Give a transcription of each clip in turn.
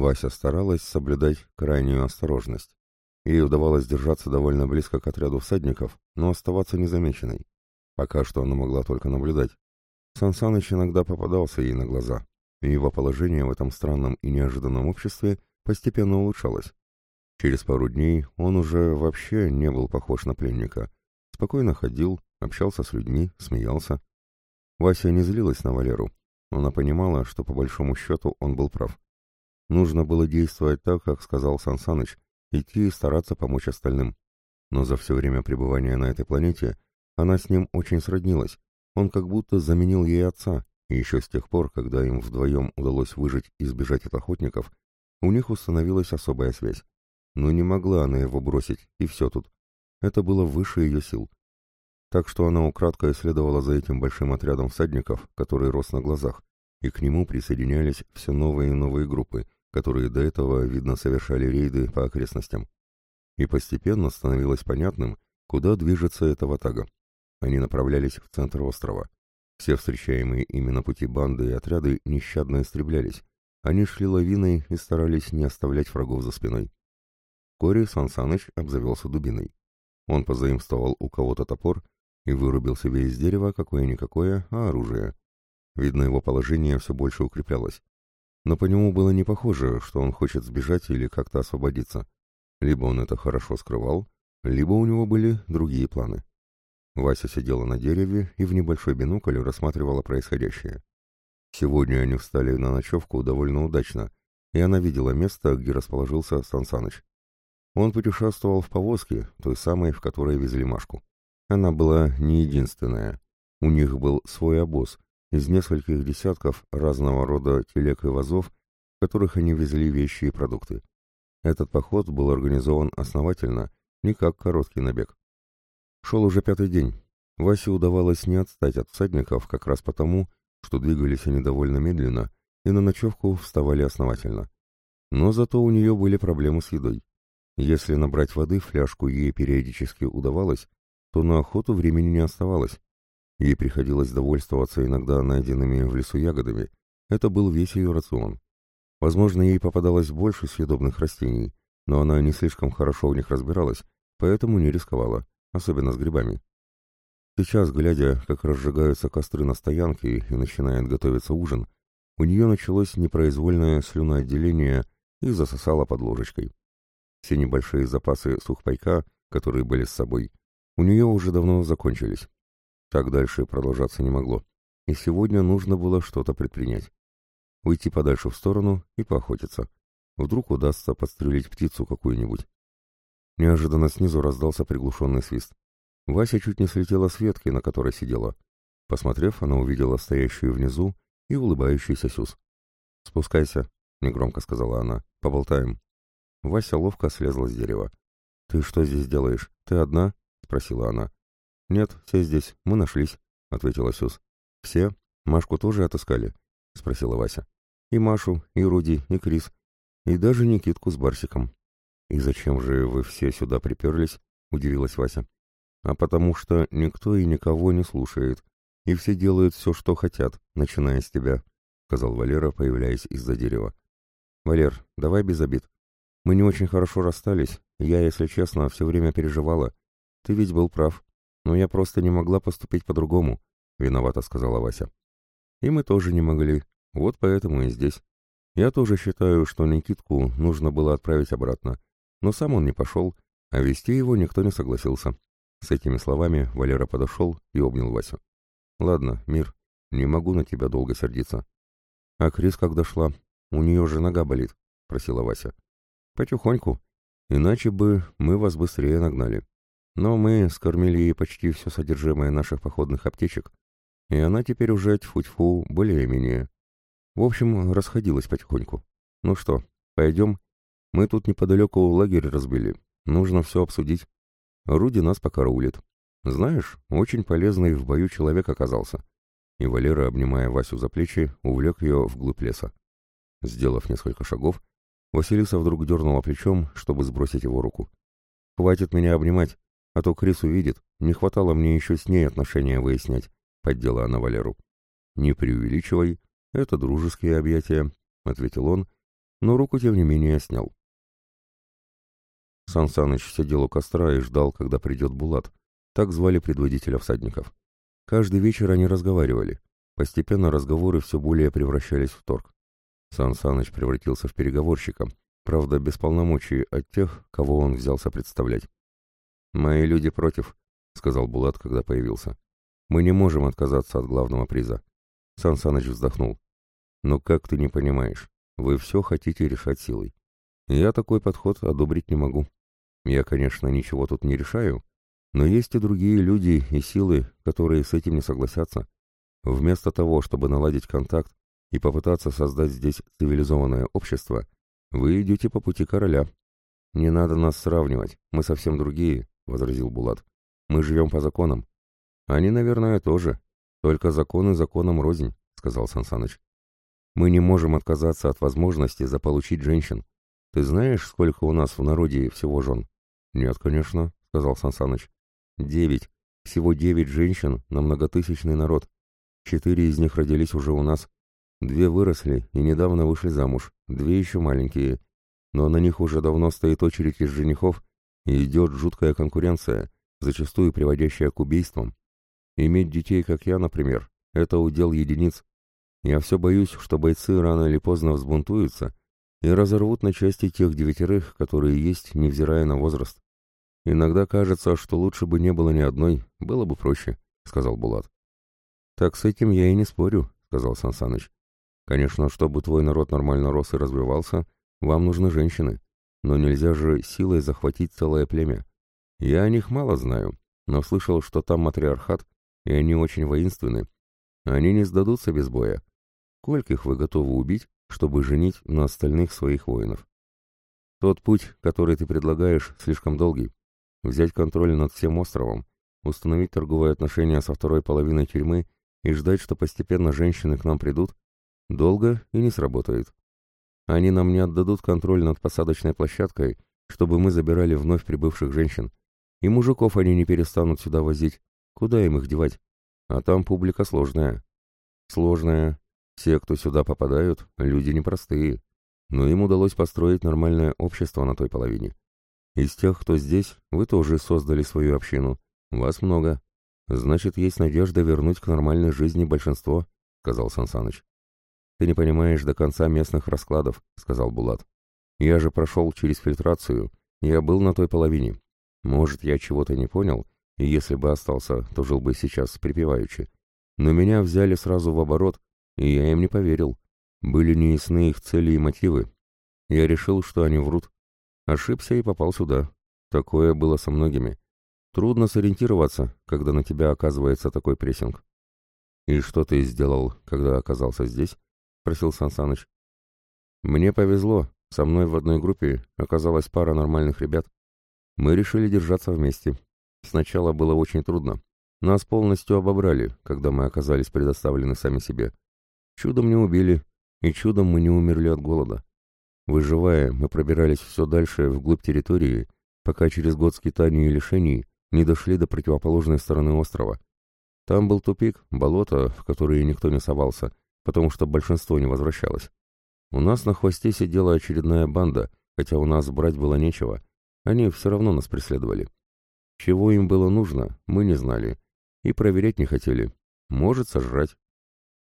Вася старалась соблюдать крайнюю осторожность. Ей удавалось держаться довольно близко к отряду всадников, но оставаться незамеченной. Пока что она могла только наблюдать. Сансаныч иногда попадался ей на глаза, и его положение в этом странном и неожиданном обществе постепенно улучшалось. Через пару дней он уже вообще не был похож на пленника. Спокойно ходил, общался с людьми, смеялся. Вася не злилась на Валеру. Она понимала, что по большому счету он был прав. Нужно было действовать так, как сказал Сансаныч, идти и стараться помочь остальным. Но за все время пребывания на этой планете она с ним очень сроднилась. Он как будто заменил ей отца, и еще с тех пор, когда им вдвоем удалось выжить и сбежать от охотников, у них установилась особая связь. Но не могла она его бросить, и все тут. Это было выше ее сил. Так что она украдкой следовала за этим большим отрядом всадников, который рос на глазах, и к нему присоединялись все новые и новые группы, которые до этого, видно, совершали рейды по окрестностям. И постепенно становилось понятным, куда движется эта ватага. Они направлялись в центр острова. Все встречаемые ими на пути банды и отряды нещадно истреблялись. Они шли лавиной и старались не оставлять врагов за спиной. Вскоре Сансаныч обзавелся дубиной. Он позаимствовал у кого-то топор и вырубил себе из дерева какое-никакое, а оружие. Видно, его положение все больше укреплялось. Но по нему было не похоже, что он хочет сбежать или как-то освободиться. Либо он это хорошо скрывал, либо у него были другие планы. Вася сидела на дереве и в небольшой бинокль рассматривала происходящее. Сегодня они встали на ночевку довольно удачно, и она видела место, где расположился Сансаныч. Он путешествовал в повозке, той самой, в которой везли Машку. Она была не единственная. У них был свой обоз из нескольких десятков разного рода телег и вазов, в которых они везли вещи и продукты. Этот поход был организован основательно, не как короткий набег. Шел уже пятый день. Васе удавалось не отстать от всадников как раз потому, что двигались они довольно медленно и на ночевку вставали основательно. Но зато у нее были проблемы с едой. Если набрать воды в фляжку ей периодически удавалось, то на охоту времени не оставалось. Ей приходилось довольствоваться иногда найденными в лесу ягодами. Это был весь ее рацион. Возможно, ей попадалось больше съедобных растений, но она не слишком хорошо в них разбиралась, поэтому не рисковала особенно с грибами. Сейчас, глядя, как разжигаются костры на стоянке и начинает готовиться ужин, у нее началось непроизвольное слюноотделение и засосало под ложечкой. Все небольшие запасы сухпайка, которые были с собой, у нее уже давно закончились. Так дальше продолжаться не могло, и сегодня нужно было что-то предпринять. Уйти подальше в сторону и поохотиться. Вдруг удастся подстрелить птицу какую-нибудь. Неожиданно снизу раздался приглушенный свист. Вася чуть не слетела с ветки, на которой сидела. Посмотрев, она увидела стоящую внизу и улыбающийся Сюз. «Спускайся», — негромко сказала она, — «поболтаем». Вася ловко слезла с дерева. «Ты что здесь делаешь? Ты одна?» — спросила она. «Нет, все здесь, мы нашлись», — ответила Сюз. «Все? Машку тоже отыскали?» — спросила Вася. «И Машу, и Руди, и Крис, и даже Никитку с Барсиком». «И зачем же вы все сюда приперлись?» — удивилась Вася. «А потому что никто и никого не слушает, и все делают все, что хотят, начиная с тебя», — сказал Валера, появляясь из-за дерева. «Валер, давай без обид. Мы не очень хорошо расстались, я, если честно, все время переживала. Ты ведь был прав, но я просто не могла поступить по-другому», — виновата сказала Вася. «И мы тоже не могли, вот поэтому и здесь. Я тоже считаю, что Никитку нужно было отправить обратно, но сам он не пошел, а вести его никто не согласился. С этими словами Валера подошел и обнял Васю. «Ладно, мир, не могу на тебя долго сердиться». «А Крис как дошла? У нее же нога болит», — просила Вася. «Потихоньку, иначе бы мы вас быстрее нагнали. Но мы скормили ей почти все содержимое наших походных аптечек, и она теперь уже тьфу-тьфу более-менее. В общем, расходилась потихоньку. Ну что, пойдем мы тут неподалеку лагерь разбили. Нужно все обсудить. Руди нас покараулит. Знаешь, очень полезный в бою человек оказался. И Валера, обнимая Васю за плечи, увлек ее вглубь леса. Сделав несколько шагов, Василиса вдруг дернула плечом, чтобы сбросить его руку. «Хватит меня обнимать, а то Крис увидит. Не хватало мне еще с ней отношения выяснять», — поддела она Валеру. «Не преувеличивай, это дружеские объятия», — ответил он, но руку, тем не менее, снял. Сан Саныч сидел у костра и ждал, когда придет Булат. Так звали предводителя всадников. Каждый вечер они разговаривали. Постепенно разговоры все более превращались в торг. Сан Саныч превратился в переговорщика, правда, без полномочий от тех, кого он взялся представлять. «Мои люди против», — сказал Булат, когда появился. «Мы не можем отказаться от главного приза». Сан Саныч вздохнул. «Но как ты не понимаешь? Вы все хотите решать силой. Я такой подход одобрить не могу. Я, конечно, ничего тут не решаю, но есть и другие люди и силы, которые с этим не согласятся. Вместо того, чтобы наладить контакт и попытаться создать здесь цивилизованное общество, вы идете по пути короля. Не надо нас сравнивать, мы совсем другие, — возразил Булат. Мы живем по законам. Они, наверное, тоже. Только законы законом рознь, — сказал Сансаныч. Мы не можем отказаться от возможности заполучить женщин. Ты знаешь, сколько у нас в народе всего жен? Нет, конечно, — сказал Сансаныч. Девять. Всего девять женщин на многотысячный народ. Четыре из них родились уже у нас. Две выросли и недавно вышли замуж, две еще маленькие. Но на них уже давно стоит очередь из женихов, и идет жуткая конкуренция, зачастую приводящая к убийствам. Иметь детей, как я, например, это удел единиц. Я все боюсь, что бойцы рано или поздно взбунтуются и разорвут на части тех девятерых, которые есть, невзирая на возраст. Иногда кажется, что лучше бы не было ни одной, было бы проще, — сказал Булат. Так с этим я и не спорю, — сказал Сансаныч. Конечно, чтобы твой народ нормально рос и развивался, вам нужны женщины. Но нельзя же силой захватить целое племя. Я о них мало знаю, но слышал, что там матриархат, и они очень воинственны. Они не сдадутся без боя. Скольких вы готовы убить, чтобы женить на остальных своих воинов? Тот путь, который ты предлагаешь, слишком долгий. Взять контроль над всем островом, установить торговые отношения со второй половиной тюрьмы и ждать, что постепенно женщины к нам придут, долго и не сработает. Они нам не отдадут контроль над посадочной площадкой, чтобы мы забирали вновь прибывших женщин. И мужиков они не перестанут сюда возить. Куда им их девать? А там публика сложная. Сложная. Все, кто сюда попадают, люди непростые. Но им удалось построить нормальное общество на той половине. Из тех, кто здесь, вы тоже создали свою общину. Вас много. Значит, есть надежда вернуть к нормальной жизни большинство, сказал Сансаныч. «Ты не понимаешь до конца местных раскладов», — сказал Булат. «Я же прошел через фильтрацию. Я был на той половине. Может, я чего-то не понял, и если бы остался, то жил бы сейчас припеваючи. Но меня взяли сразу в оборот, и я им не поверил. Были неясны их цели и мотивы. Я решил, что они врут. Ошибся и попал сюда. Такое было со многими. Трудно сориентироваться, когда на тебя оказывается такой прессинг. «И что ты сделал, когда оказался здесь?» — спросил Сансаныч. «Мне повезло. Со мной в одной группе оказалась пара нормальных ребят. Мы решили держаться вместе. Сначала было очень трудно. Нас полностью обобрали, когда мы оказались предоставлены сами себе. Чудом не убили, и чудом мы не умерли от голода. Выживая, мы пробирались все дальше вглубь территории, пока через год скитаний и лишений не дошли до противоположной стороны острова. Там был тупик, болото, в которое никто не совался, потому что большинство не возвращалось. У нас на хвосте сидела очередная банда, хотя у нас брать было нечего. Они все равно нас преследовали. Чего им было нужно, мы не знали. И проверять не хотели. Может, сожрать.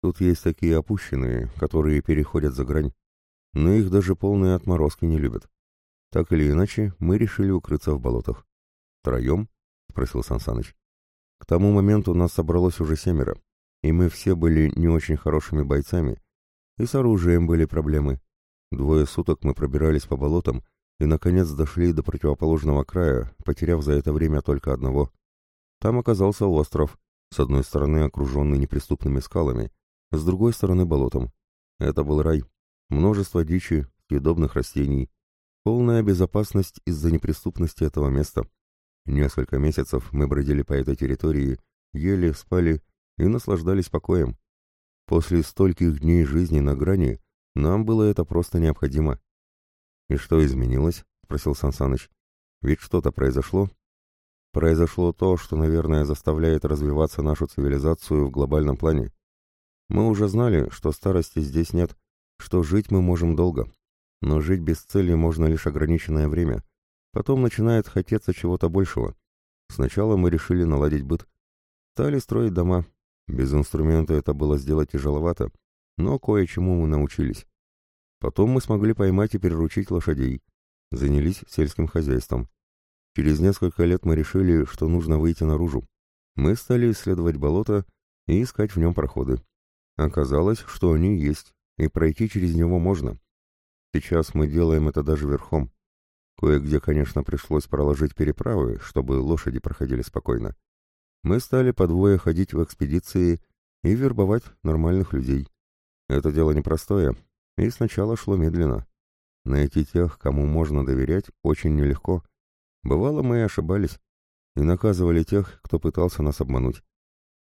Тут есть такие опущенные, которые переходят за грань. Но их даже полные отморозки не любят. Так или иначе, мы решили укрыться в болотах. «Втроем?» — спросил Сансаныч. К тому моменту нас собралось уже семеро и мы все были не очень хорошими бойцами, и с оружием были проблемы. Двое суток мы пробирались по болотам и, наконец, дошли до противоположного края, потеряв за это время только одного. Там оказался остров, с одной стороны окруженный неприступными скалами, с другой стороны болотом. Это был рай. Множество дичи, съедобных растений, полная безопасность из-за неприступности этого места. Несколько месяцев мы бродили по этой территории, ели, спали и наслаждались покоем. После стольких дней жизни на грани нам было это просто необходимо. «И что изменилось?» — спросил Сансаныч. «Ведь что-то произошло?» «Произошло то, что, наверное, заставляет развиваться нашу цивилизацию в глобальном плане. Мы уже знали, что старости здесь нет, что жить мы можем долго. но жить без цели можно лишь ограниченное время. Потом начинает хотеться чего-то большего. Сначала мы решили наладить быт. Стали строить дома. Без инструмента это было сделать тяжеловато, но кое-чему мы научились. Потом мы смогли поймать и переручить лошадей. Занялись сельским хозяйством. Через несколько лет мы решили, что нужно выйти наружу. Мы стали исследовать болото и искать в нем проходы. Оказалось, что они есть, и пройти через него можно. Сейчас мы делаем это даже верхом. Кое-где, конечно, пришлось проложить переправы, чтобы лошади проходили спокойно. Мы стали по двое ходить в экспедиции и вербовать нормальных людей. Это дело непростое, и сначала шло медленно. Найти тех, кому можно доверять, очень нелегко. Бывало, мы ошибались, и наказывали тех, кто пытался нас обмануть.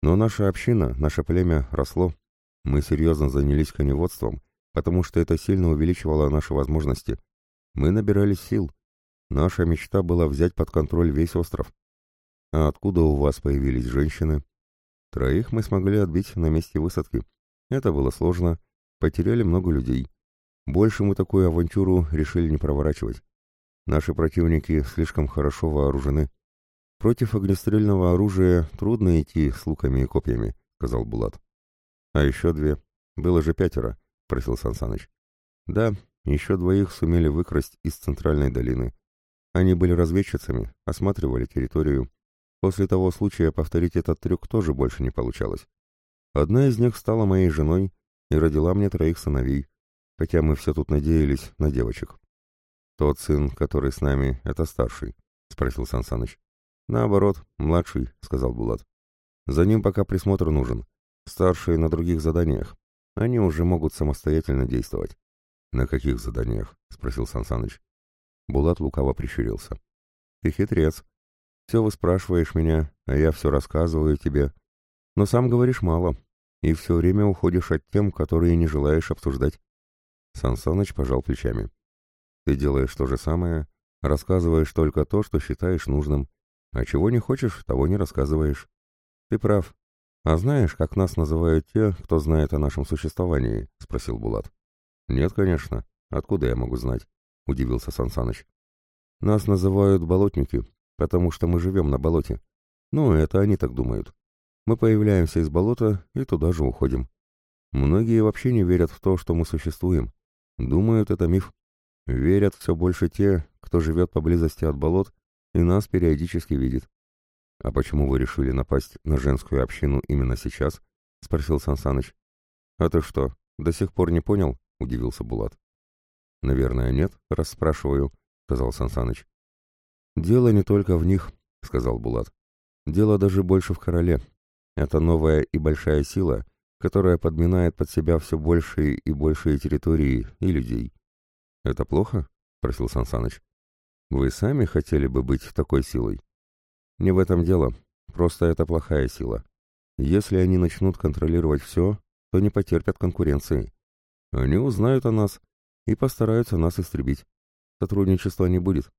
Но наша община, наше племя росло. Мы серьезно занялись коневодством, потому что это сильно увеличивало наши возможности. Мы набирались сил. Наша мечта была взять под контроль весь остров. А откуда у вас появились женщины? Троих мы смогли отбить на месте высадки. Это было сложно, потеряли много людей. Больше мы такую авантюру решили не проворачивать. Наши противники слишком хорошо вооружены. Против огнестрельного оружия трудно идти с луками и копьями, сказал Булат. А еще две. Было же пятеро, просил Сансаныч. Да, еще двоих сумели выкрасть из центральной долины. Они были разведчицами, осматривали территорию. После того случая повторить этот трюк тоже больше не получалось. Одна из них стала моей женой и родила мне троих сыновей, хотя мы все тут надеялись на девочек. «Тот сын, который с нами, это старший?» — спросил Сансаныч. «Наоборот, младший», — сказал Булат. «За ним пока присмотр нужен. Старшие на других заданиях. Они уже могут самостоятельно действовать». «На каких заданиях?» — спросил Сансаныч. Булат лукаво прищурился. «Ты хитрец. Все выспрашиваешь меня, а я все рассказываю тебе. Но сам говоришь мало, и все время уходишь от тем, которые не желаешь обсуждать». Сансаныч пожал плечами. «Ты делаешь то же самое, рассказываешь только то, что считаешь нужным, а чего не хочешь, того не рассказываешь. Ты прав. А знаешь, как нас называют те, кто знает о нашем существовании? Спросил Булат. Нет, конечно. Откуда я могу знать? Удивился Сансаныч. Нас называют болотники, потому что мы живем на болоте. Ну, это они так думают. Мы появляемся из болота и туда же уходим. Многие вообще не верят в то, что мы существуем. Думают, это миф. Верят все больше те, кто живет поблизости от болот и нас периодически видит. «А почему вы решили напасть на женскую общину именно сейчас?» — спросил Сансаныч. «А ты что, до сих пор не понял?» — удивился Булат. «Наверное, нет, раз спрашиваю», — сказал Сансаныч. «Дело не только в них», — сказал Булат. «Дело даже больше в короле. Это новая и большая сила, которая подминает под себя все большие и большие территории и людей». «Это плохо?» — спросил Сансаныч. Вы сами хотели бы быть такой силой? Не в этом дело. Просто это плохая сила. Если они начнут контролировать все, то не потерпят конкуренции. Они узнают о нас и постараются нас истребить. Сотрудничества не будет.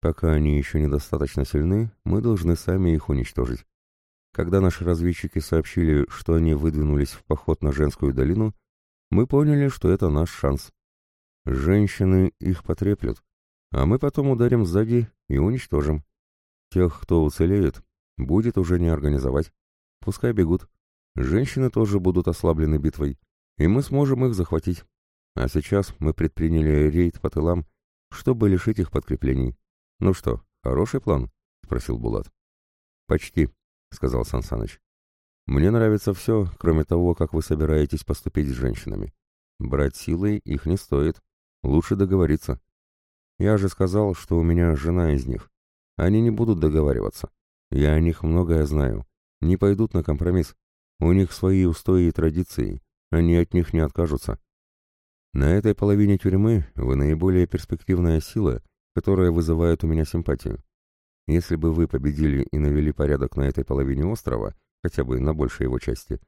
Пока они еще недостаточно сильны, мы должны сами их уничтожить. Когда наши разведчики сообщили, что они выдвинулись в поход на женскую долину, мы поняли, что это наш шанс. Женщины их потреплют, а мы потом ударим сзади и уничтожим. Тех, кто уцелеет, будет уже не организовать. Пускай бегут. Женщины тоже будут ослаблены битвой, и мы сможем их захватить. А сейчас мы предприняли рейд по тылам, чтобы лишить их подкреплений. Ну что, хороший план? — спросил Булат. Почти, — сказал Сансаныч. Мне нравится все, кроме того, как вы собираетесь поступить с женщинами. Брать силой их не стоит. Лучше договориться. Я же сказал, что у меня жена из них. Они не будут договариваться. Я о них многое знаю. Не пойдут на компромисс. У них свои устои и традиции. Они от них не откажутся. На этой половине тюрьмы вы наиболее перспективная сила, которая вызывает у меня симпатию. Если бы вы победили и навели порядок на этой половине острова, хотя бы на большей его части,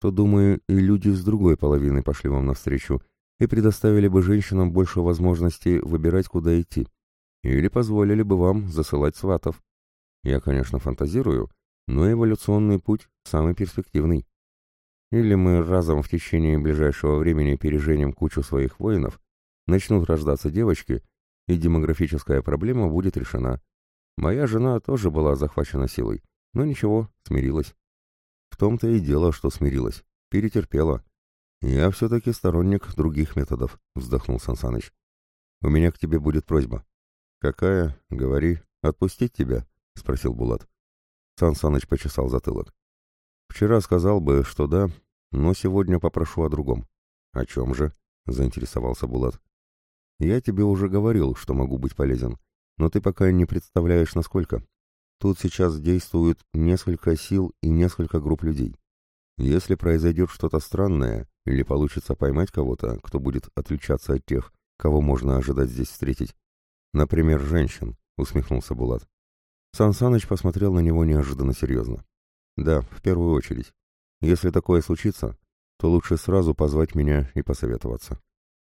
то, думаю, и люди с другой половины пошли вам навстречу и предоставили бы женщинам больше возможностей выбирать, куда идти, или позволили бы вам засылать сватов. Я, конечно, фантазирую, но эволюционный путь самый перспективный. Или мы разом в течение ближайшего времени переженим кучу своих воинов, начнут рождаться девочки, и демографическая проблема будет решена. Моя жена тоже была захвачена силой, но ничего, смирилась. В том-то и дело, что смирилась, перетерпела. Я все-таки сторонник других методов, вздохнул Сансаныч. У меня к тебе будет просьба. Какая? Говори. Отпустить тебя? Спросил Булат. Сансаныч почесал затылок. Вчера сказал бы, что да, но сегодня попрошу о другом. О чем же? Заинтересовался Булат. Я тебе уже говорил, что могу быть полезен, но ты пока не представляешь, насколько. Тут сейчас действуют несколько сил и несколько групп людей. Если произойдет что-то странное, или получится поймать кого-то, кто будет отличаться от тех, кого можно ожидать здесь встретить, например, женщин, усмехнулся Булат. Сан Саныч посмотрел на него неожиданно серьезно. Да, в первую очередь. Если такое случится, то лучше сразу позвать меня и посоветоваться.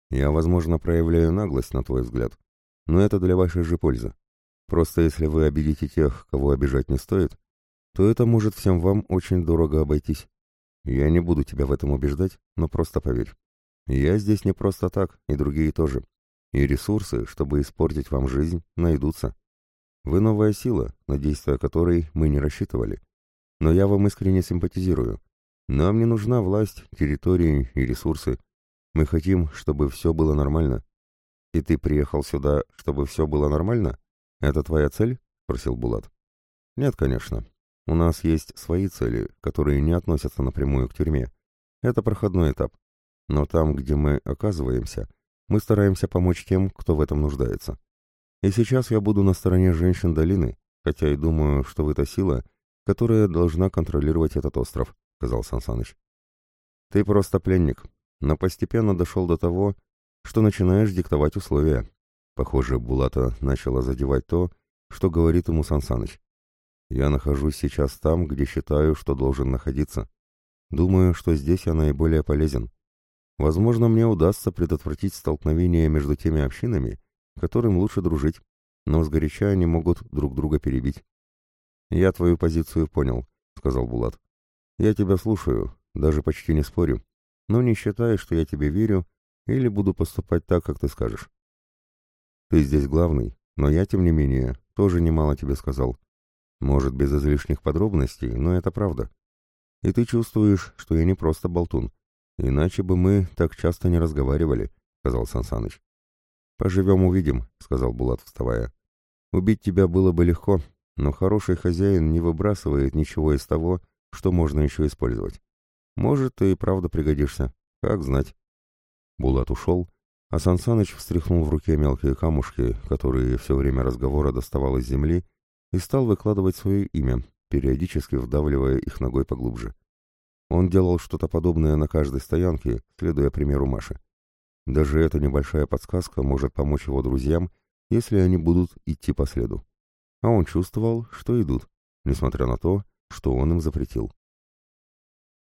Я, возможно, проявляю наглость, на твой взгляд, но это для вашей же пользы. Просто если вы обидите тех, кого обижать не стоит, то это может всем вам очень дорого обойтись. Я не буду тебя в этом убеждать, но просто поверь. Я здесь не просто так, и другие тоже. И ресурсы, чтобы испортить вам жизнь, найдутся. Вы новая сила, на действия которой мы не рассчитывали. Но я вам искренне симпатизирую. Нам не нужна власть, территории и ресурсы. Мы хотим, чтобы все было нормально. И ты приехал сюда, чтобы все было нормально? Это твоя цель? Спросил Булат. Нет, конечно. У нас есть свои цели, которые не относятся напрямую к тюрьме. Это проходной этап. Но там, где мы оказываемся, мы стараемся помочь тем, кто в этом нуждается. И сейчас я буду на стороне женщин долины, хотя и думаю, что вы та сила, которая должна контролировать этот остров, сказал Сансаныч. Ты просто пленник, но постепенно дошел до того, что начинаешь диктовать условия. Похоже, Булата начала задевать то, что говорит ему Сансаныч. Я нахожусь сейчас там, где считаю, что должен находиться. Думаю, что здесь я наиболее полезен. Возможно, мне удастся предотвратить столкновение между теми общинами, которым лучше дружить, но сгоряча они могут друг друга перебить. «Я твою позицию понял», — сказал Булат. «Я тебя слушаю, даже почти не спорю, но не считай, что я тебе верю или буду поступать так, как ты скажешь. Ты здесь главный, но я, тем не менее, тоже немало тебе сказал. Может, без излишних подробностей, но это правда. И ты чувствуешь, что я не просто болтун. Иначе бы мы так часто не разговаривали, — сказал Сансаныч. «Поживем, увидим», — сказал Булат, вставая. «Убить тебя было бы легко, но хороший хозяин не выбрасывает ничего из того, что можно еще использовать. Может, ты и правда пригодишься. Как знать». Булат ушел, а Сансаныч встряхнул в руке мелкие камушки, которые все время разговора доставал из земли, и стал выкладывать свое имя, периодически вдавливая их ногой поглубже. Он делал что-то подобное на каждой стоянке, следуя примеру Маши. Даже эта небольшая подсказка может помочь его друзьям, если они будут идти по следу. А он чувствовал, что идут, несмотря на то, что он им запретил.